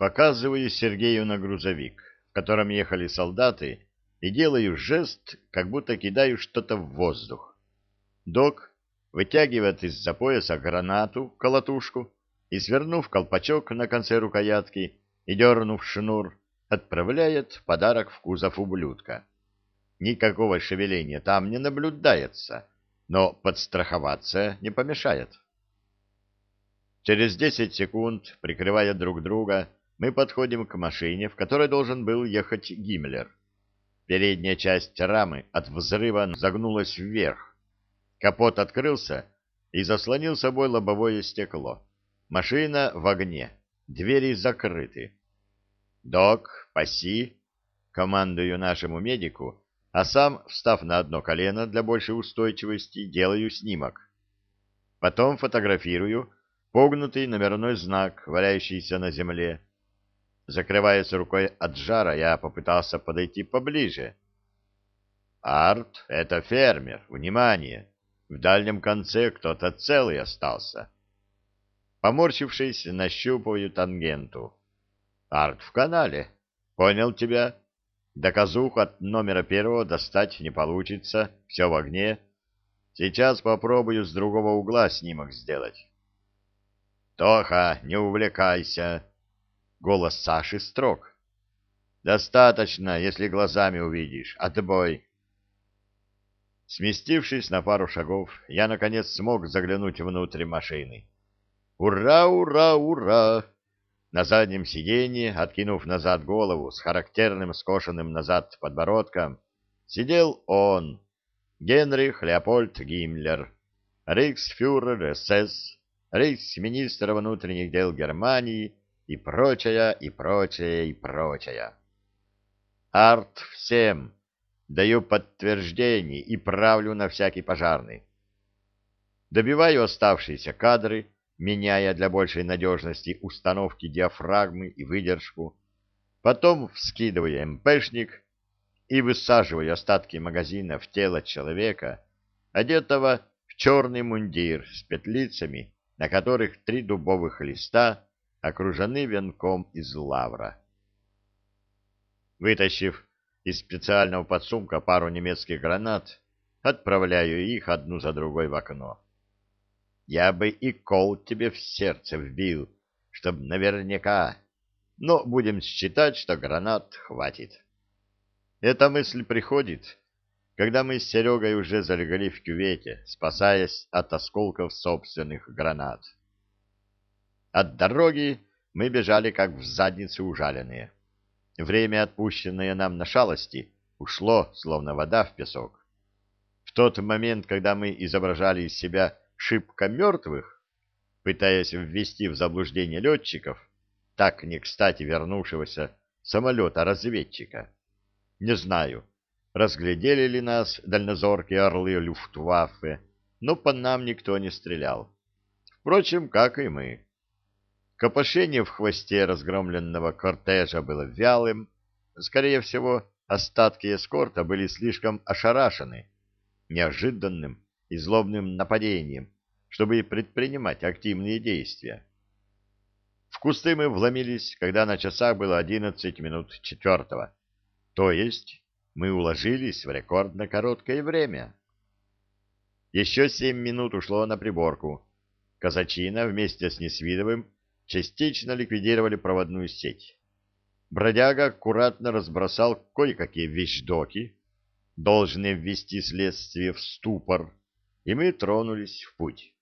Показываю Сергею на грузовик, в котором ехали солдаты, и делаю жест, как будто кидаю что-то в воздух. Док вытягивает из-за пояса гранату, колотушку, и, свернув колпачок на конце рукоятки и дернув шнур, отправляет подарок в кузов ублюдка. Никакого шевеления там не наблюдается, но подстраховаться не помешает. Через десять секунд, прикрывая друг друга, мы подходим к машине, в которой должен был ехать Гиммлер. Передняя часть рамы от взрыва загнулась вверх. Капот открылся и заслонил собой лобовое стекло. Машина в огне, двери закрыты. «Док, паси!» — командую нашему медику, а сам, встав на одно колено для большей устойчивости, делаю снимок. Потом фотографирую погнутый номерной знак, валяющийся на земле. Закрываясь рукой от жара, я попытался подойти поближе. «Арт — это фермер. Внимание! В дальнем конце кто-то целый остался». Поморщившись, нащупываю тангенту. «Арт в канале. Понял тебя?» Доказуху от номера первого достать не получится, все в огне. Сейчас попробую с другого угла снимок сделать. «Тоха, не увлекайся!» Голос Саши строг. «Достаточно, если глазами увидишь. Отбой!» Сместившись на пару шагов, я, наконец, смог заглянуть внутрь машины. «Ура, ура, ура!» На заднем сиденье, откинув назад голову с характерным скошенным назад подбородком, сидел он, Генрих Леопольд Гиммлер, рейхсфюрер СС, рейхсминистр внутренних дел Германии и прочая, и прочая, и прочая. Арт всем даю подтверждение и правлю на всякий пожарный. Добиваю оставшиеся кадры, меняя для большей надежности установки диафрагмы и выдержку, потом вскидывая МПшник и высаживая остатки магазина в тело человека, одетого в черный мундир с петлицами, на которых три дубовых листа окружены венком из лавра. Вытащив из специального подсумка пару немецких гранат, отправляю их одну за другой в окно я бы и кол тебе в сердце вбил, чтоб наверняка. Но будем считать, что гранат хватит. Эта мысль приходит, когда мы с Серегой уже залегли в кювете, спасаясь от осколков собственных гранат. От дороги мы бежали, как в заднице ужаленные. Время, отпущенное нам на шалости, ушло, словно вода в песок. В тот момент, когда мы изображали из себя шибко мертвых, пытаясь ввести в заблуждение летчиков, так не кстати вернувшегося самолета-разведчика. Не знаю, разглядели ли нас дальнозоркие орлы Люфтваффе, но по нам никто не стрелял. Впрочем, как и мы. Копошение в хвосте разгромленного кортежа было вялым. Скорее всего, остатки эскорта были слишком ошарашены неожиданным и злобным нападением, чтобы предпринимать активные действия. В кусты мы вломились, когда на часах было одиннадцать минут четвертого. То есть мы уложились в рекордно короткое время. Еще семь минут ушло на приборку. Казачина вместе с Несвидовым частично ликвидировали проводную сеть. Бродяга аккуратно разбросал кое-какие вещдоки, должные ввести следствие в ступор, и мы тронулись в путь.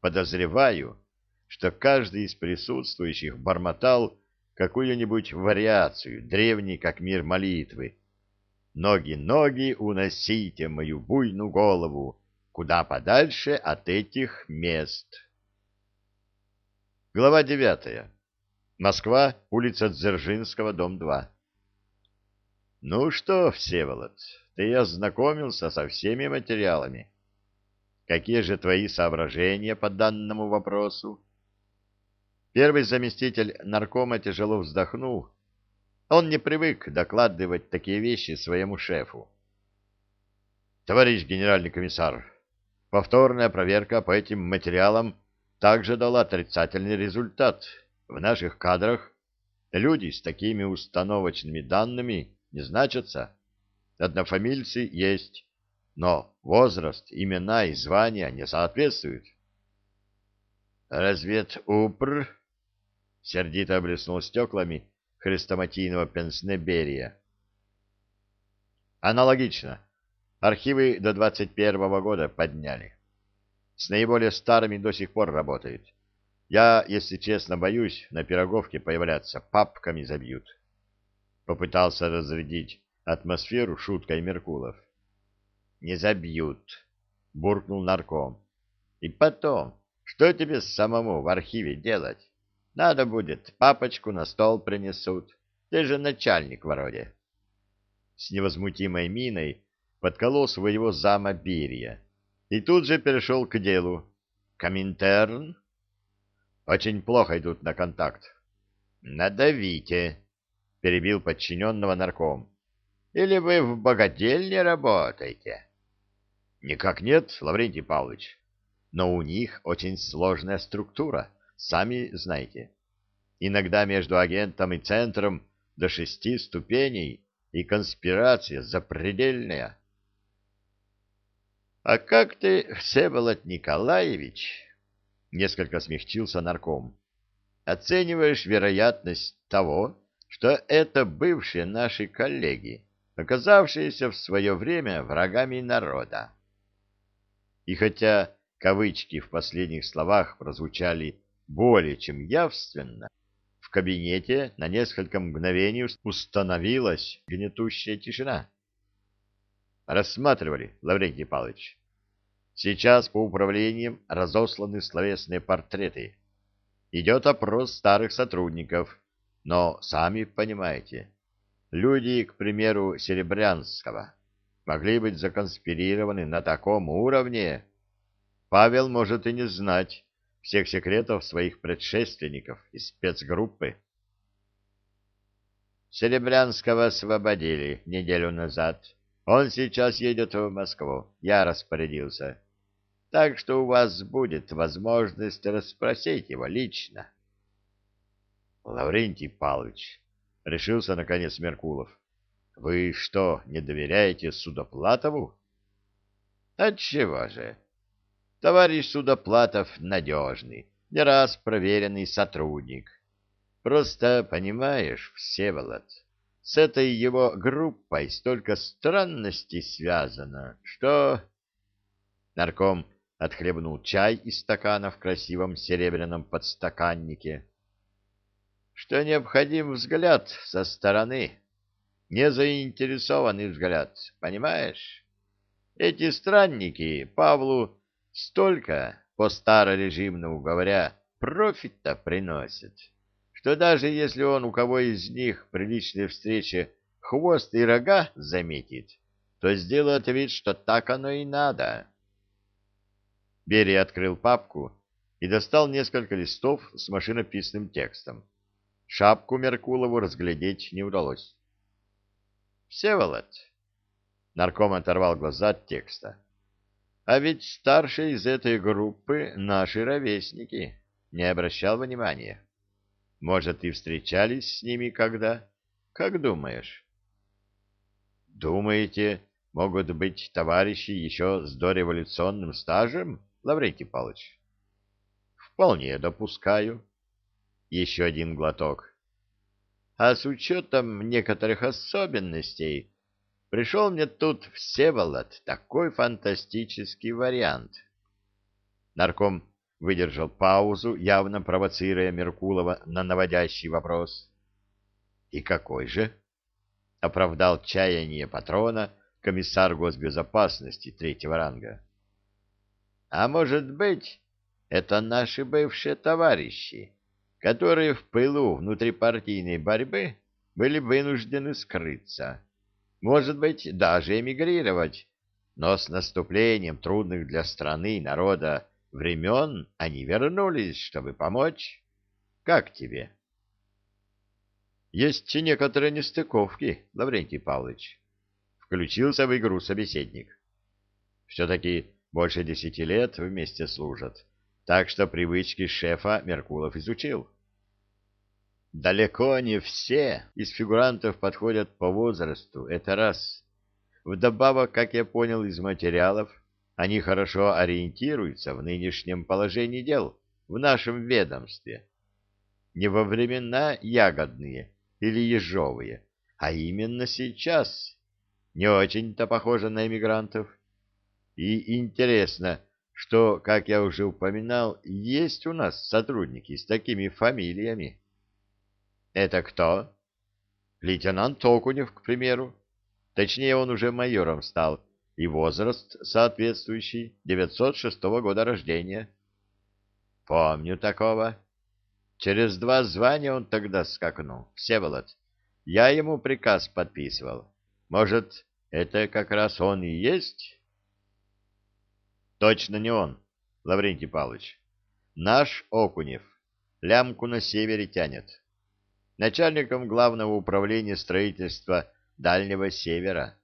Подозреваю, что каждый из присутствующих бормотал какую-нибудь вариацию, древней как мир молитвы. «Ноги, ноги, уносите мою буйную голову, куда подальше от этих мест». Глава девятая. Москва, улица Дзержинского, дом 2. Ну что, Всеволод, ты ознакомился со всеми материалами? Какие же твои соображения по данному вопросу? Первый заместитель наркома тяжело вздохнул. Он не привык докладывать такие вещи своему шефу. Товарищ генеральный комиссар, повторная проверка по этим материалам также дала отрицательный результат. В наших кадрах люди с такими установочными данными не значатся. Однофамильцы есть, но возраст, имена и звания не соответствуют. «Разведупр?» — сердито блеснул стеклами хрестоматийного пенсне Берия. Аналогично. Архивы до 21 -го года подняли. С наиболее старыми до сих пор работает. Я, если честно, боюсь на пироговке появляться, папками забьют. Попытался разрядить атмосферу шуткой Меркулов. Не забьют, буркнул нарком. И потом, что тебе самому в архиве делать? Надо будет, папочку на стол принесут. Ты же начальник вроде. С невозмутимой миной подколол своего зама Берия и тут же перешел к делу. Коминтерн? Очень плохо идут на контакт. Надавите, перебил подчиненного нарком. Или вы в богадельне работаете? Никак нет, Лаврентий Павлович но у них очень сложная структура, сами знаете. Иногда между агентом и центром до шести ступеней, и конспирация запредельная. — А как ты, Всеволод Николаевич, — несколько смягчился нарком, — оцениваешь вероятность того, что это бывшие наши коллеги, оказавшиеся в свое время врагами народа? И хотя Кавычки в последних словах прозвучали более чем явственно. В кабинете на несколько мгновений установилась гнетущая тишина. Рассматривали, Лаврентий Павлович. Сейчас по управлениям разосланы словесные портреты. Идет опрос старых сотрудников, но, сами понимаете, люди, к примеру, Серебрянского, могли быть законспирированы на таком уровне, Павел может и не знать всех секретов своих предшественников из спецгруппы. Серебрянского освободили неделю назад. Он сейчас едет в Москву. Я распорядился. Так что у вас будет возможность расспросить его лично. Лаврентий Павлович, решился наконец Меркулов. Вы что, не доверяете Судоплатову? Отчего же? Товарищ Судоплатов надежный, не раз проверенный сотрудник. Просто, понимаешь, Всеволод, с этой его группой столько странностей связано, что... Нарком отхлебнул чай из стакана в красивом серебряном подстаканнике. Что необходим взгляд со стороны, незаинтересованный взгляд, понимаешь? Эти странники Павлу столько, по старорежимному говоря, профита приносит, что даже если он у кого из них при личной встрече хвост и рога заметит, то сделает вид, что так оно и надо. Берия открыл папку и достал несколько листов с машинописным текстом. Шапку Меркулову разглядеть не удалось. «Всеволод!» Нарком оторвал глаза от текста. А ведь старшие из этой группы наши ровесники. Не обращал внимания. Может, и встречались с ними когда? Как думаешь? Думаете, могут быть товарищи еще с дореволюционным стажем, Лаврентий Павлович? Вполне допускаю. Еще один глоток. А с учетом некоторых особенностей Пришел мне тут Всеволод, такой фантастический вариант. Нарком выдержал паузу, явно провоцируя Меркулова на наводящий вопрос. «И какой же?» — оправдал чаяние патрона комиссар госбезопасности третьего ранга. «А может быть, это наши бывшие товарищи, которые в пылу внутрипартийной борьбы были вынуждены скрыться» может быть, даже эмигрировать, но с наступлением трудных для страны и народа времен они вернулись, чтобы помочь. Как тебе? Есть некоторые нестыковки, Лаврентий Павлович. Включился в игру собеседник. Все-таки больше десяти лет вместе служат, так что привычки шефа Меркулов изучил. Далеко не все из фигурантов подходят по возрасту, это раз. Вдобавок, как я понял из материалов, они хорошо ориентируются в нынешнем положении дел в нашем ведомстве. Не во времена ягодные или ежовые, а именно сейчас. Не очень-то похоже на эмигрантов. И интересно, что, как я уже упоминал, есть у нас сотрудники с такими фамилиями. Это кто? Лейтенант Окунев, к примеру. Точнее, он уже майором стал, и возраст соответствующий, 906 года рождения. Помню такого. Через два звания он тогда скакнул, Всеволод. Я ему приказ подписывал. Может, это как раз он и есть? Точно не он, Лаврентий Павлович. Наш Окунев. Лямку на севере тянет. Начальником главного управления строительства Дальнего Севера.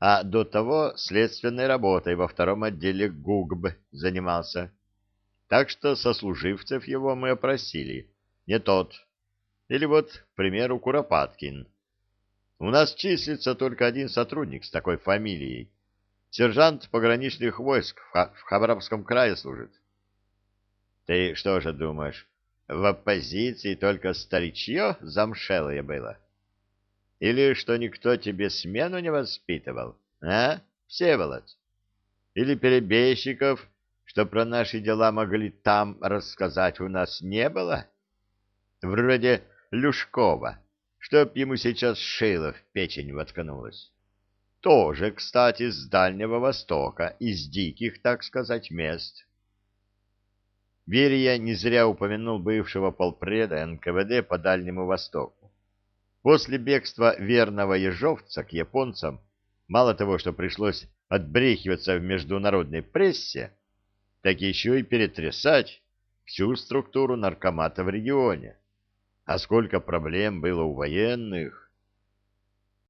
А до того следственной работой во втором отделе ГУГБ занимался. Так что сослуживцев его мы опросили. Не тот. Или вот, к примеру, Куропаткин. У нас числится только один сотрудник с такой фамилией. Сержант пограничных войск в, Хабаровском крае служит. Ты что же думаешь, в оппозиции только старичье замшелое было? Или что никто тебе смену не воспитывал, а, Всеволод? Или перебежчиков, что про наши дела могли там рассказать, у нас не было? Вроде Люшкова чтоб ему сейчас шило в печень воткнулось. Тоже, кстати, с Дальнего Востока, из диких, так сказать, мест. Берия не зря упомянул бывшего полпреда НКВД по Дальнему Востоку. После бегства верного ежовца к японцам, мало того, что пришлось отбрехиваться в международной прессе, так еще и перетрясать всю структуру наркомата в регионе. А сколько проблем было у военных!